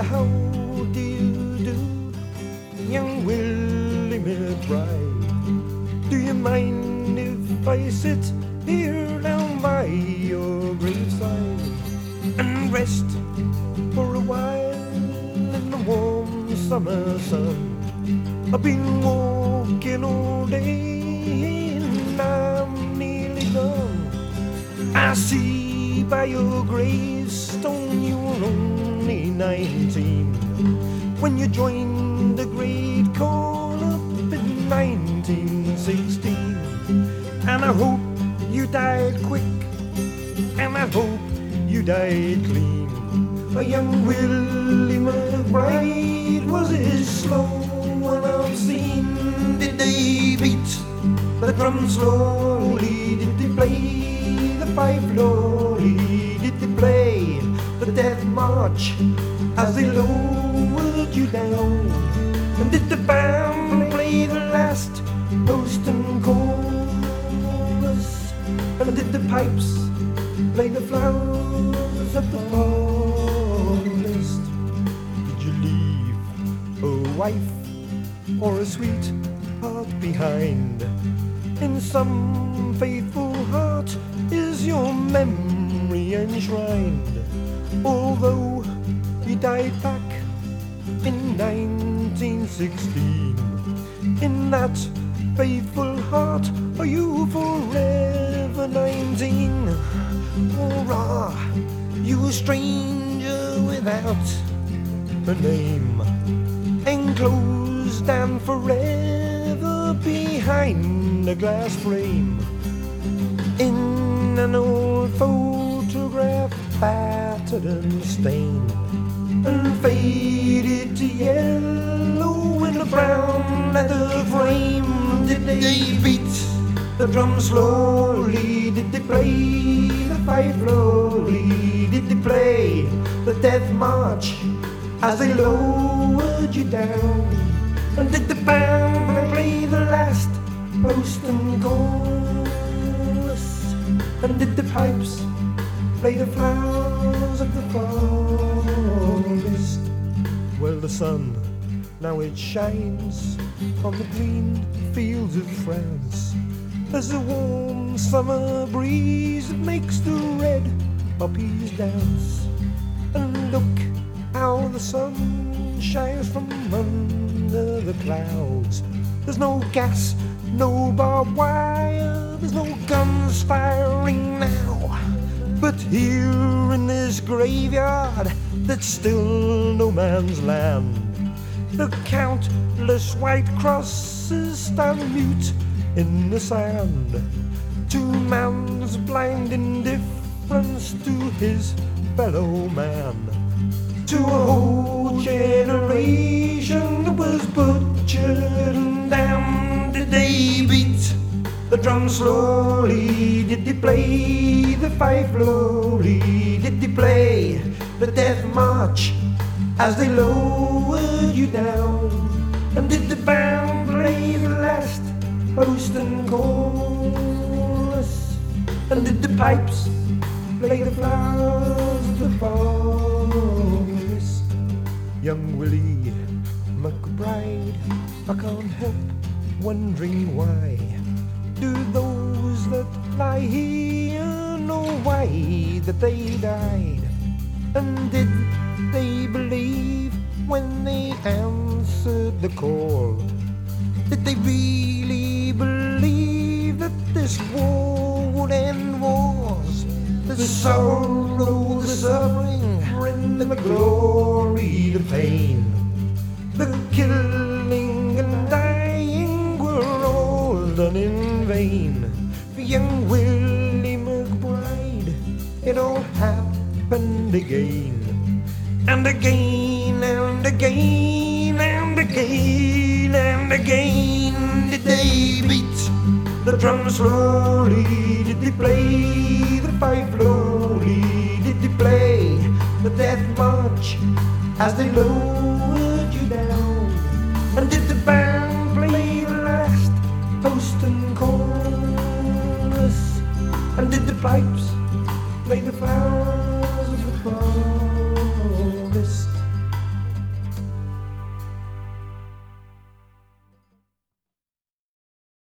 How do you do, young Willie McBride? Do you mind if I sit here down by your graveside and rest for a while in the warm summer sun? I've been walking all day and I'm nearly done. I see by your gravestone you're only 19 when you joined the great call up in 1916. And I hope you died quick, and I hope you died clean. A young Willie McBride was it slow and seen. Did they beat the drum slowly? Did they play the fife slowly? The death march as they lowered you down? And did the band play the last post and chorus? And did the pipes play the flowers of the forest? Did you leave a wife or a sweetheart behind? In some faithful heart is your memory enshrined. Back in 1916, in that faithful heart are you forever 19? Or are you a stranger without a name? Enclosed and forever behind a glass frame in an old photograph battered and stained and faded to yellow in a brown leather frame. Did they beat the drum slowly? Did they play the fife slowly? Did they play the death march as they lowered you down? And did the band play the last post and chorus? And did the pipes play the flowers of the forest well the sun now it shines on the green fields of France there's a warm summer breeze that makes the red poppies dance and look how the sun shines from under the clouds. There's no gas, no barbed wire, there's no guns firing now. But here in this graveyard, that's still no man's land. The countless white crosses stand mute in the sand. To man's blind indifference to his fellow man to a whole generation that was butchered and damned. Did they beat the drum slowly? Did they play the fife slowly? Did they play the death march as they lowered you down? And did the band play the last and chorus? And did the pipes play the flowers of the forest? Young Willie McBride, I can't help wondering why. Do those that lie here know why that they died? And did they believe when they answered the call? Did they really believe that this war would end wars? The sorrow, the suffering, and the glory, the pain, the killing done in vain. For young Willie McBride, it all happened again, and again, and again, and again, and again. Did they beat the drum slowly? Did they play the fife slowly? Did they play the death march as they lowered pipes, play the flowers of the pond.